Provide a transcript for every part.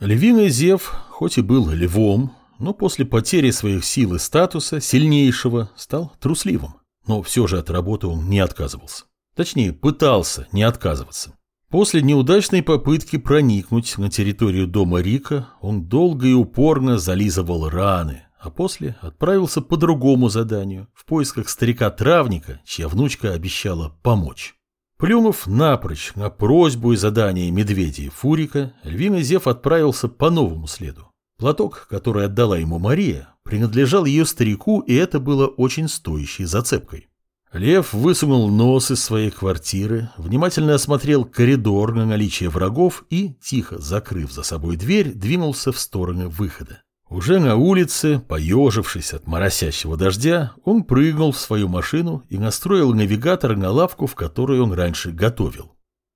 Львиный Зев, хоть и был львом, но после потери своих сил и статуса, сильнейшего, стал трусливым. Но все же от работы он не отказывался. Точнее, пытался не отказываться. После неудачной попытки проникнуть на территорию дома Рика, он долго и упорно зализывал раны, а после отправился по другому заданию, в поисках старика-травника, чья внучка обещала помочь. Плюнув напрочь на просьбу и задание медведя и Фурика, львиный Зев отправился по новому следу. Платок, который отдала ему Мария, принадлежал ее старику, и это было очень стоящей зацепкой. Лев высунул нос из своей квартиры, внимательно осмотрел коридор на наличие врагов и, тихо закрыв за собой дверь, двинулся в сторону выхода. Уже на улице, поежившись от моросящего дождя, он прыгнул в свою машину и настроил навигатор на лавку, в которой он раньше готовил.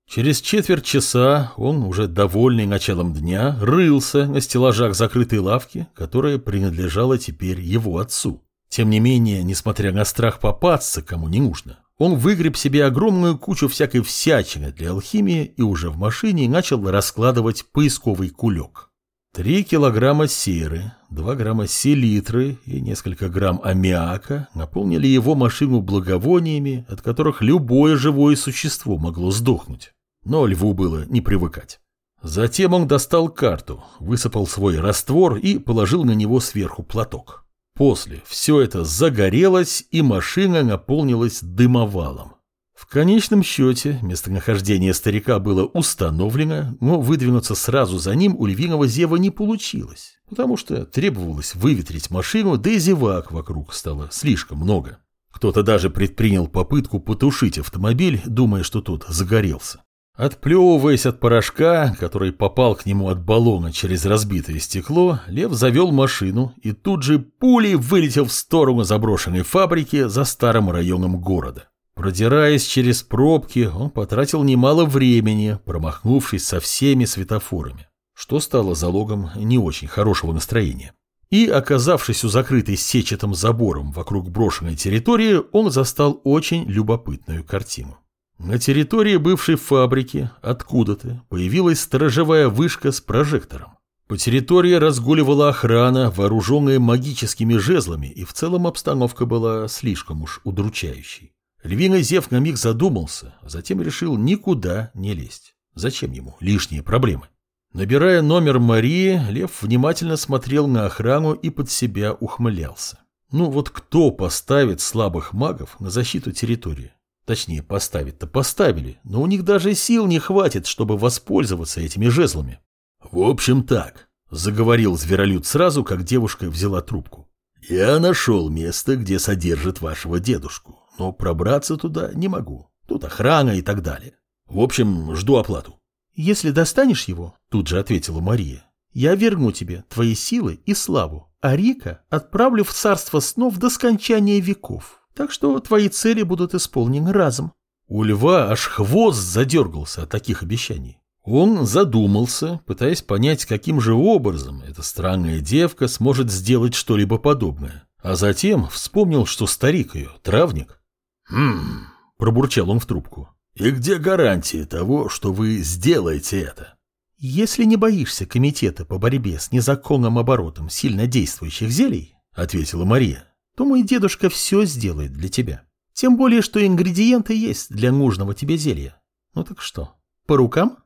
Через четверть часа он, уже довольный началом дня, рылся на стеллажах закрытой лавки, которая принадлежала теперь его отцу. Тем не менее, несмотря на страх попасться, кому не нужно, он выгреб себе огромную кучу всякой всячины для алхимии и уже в машине начал раскладывать поисковый кулек. Три килограмма серы, два грамма селитры и несколько грамм аммиака наполнили его машину благовониями, от которых любое живое существо могло сдохнуть. Но льву было не привыкать. Затем он достал карту, высыпал свой раствор и положил на него сверху платок. После все это загорелось, и машина наполнилась дымовалом. В конечном счете местонахождение старика было установлено, но выдвинуться сразу за ним у львиного зева не получилось, потому что требовалось выветрить машину, да и зевак вокруг стало слишком много. Кто-то даже предпринял попытку потушить автомобиль, думая, что тот загорелся. Отплевываясь от порошка, который попал к нему от баллона через разбитое стекло, Лев завел машину и тут же пулей вылетел в сторону заброшенной фабрики за старым районом города. Продираясь через пробки, он потратил немало времени, промахнувшись со всеми светофорами, что стало залогом не очень хорошего настроения. И, оказавшись у закрытой сетчатым забором вокруг брошенной территории, он застал очень любопытную картину. На территории бывшей фабрики откуда-то появилась сторожевая вышка с прожектором. По территории разгуливала охрана, вооруженная магическими жезлами, и в целом обстановка была слишком уж удручающей. Львиный Зев на миг задумался, а затем решил никуда не лезть. Зачем ему лишние проблемы? Набирая номер Марии, Лев внимательно смотрел на охрану и под себя ухмылялся. Ну вот кто поставит слабых магов на защиту территории? Точнее, поставить-то поставили, но у них даже сил не хватит, чтобы воспользоваться этими жезлами. В общем так, заговорил зверолюд сразу, как девушка взяла трубку. Я нашел место, где содержит вашего дедушку но пробраться туда не могу. Тут охрана и так далее. В общем, жду оплату. Если достанешь его, тут же ответила Мария, я верну тебе твои силы и славу, а Рика отправлю в царство снов до скончания веков. Так что твои цели будут исполнены разом. У льва аж хвост задергался от таких обещаний. Он задумался, пытаясь понять, каким же образом эта странная девка сможет сделать что-либо подобное. А затем вспомнил, что старик ее, травник, «Хм...» – пробурчал он в трубку. «И где гарантии того, что вы сделаете это?» «Если не боишься комитета по борьбе с незаконным оборотом сильно действующих зелий, — ответила Мария, — то мой дедушка все сделает для тебя. Тем более, что ингредиенты есть для нужного тебе зелья. Ну так что, по рукам?»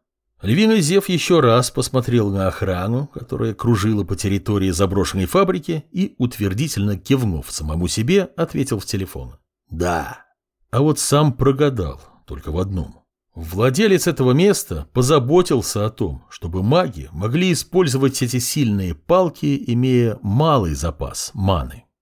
Львиный Зев еще раз посмотрел на охрану, которая кружила по территории заброшенной фабрики, и, утвердительно кивнув самому себе, ответил в телефон. «Да». А вот сам прогадал, только в одном. Владелец этого места позаботился о том, чтобы маги могли использовать эти сильные палки, имея малый запас маны.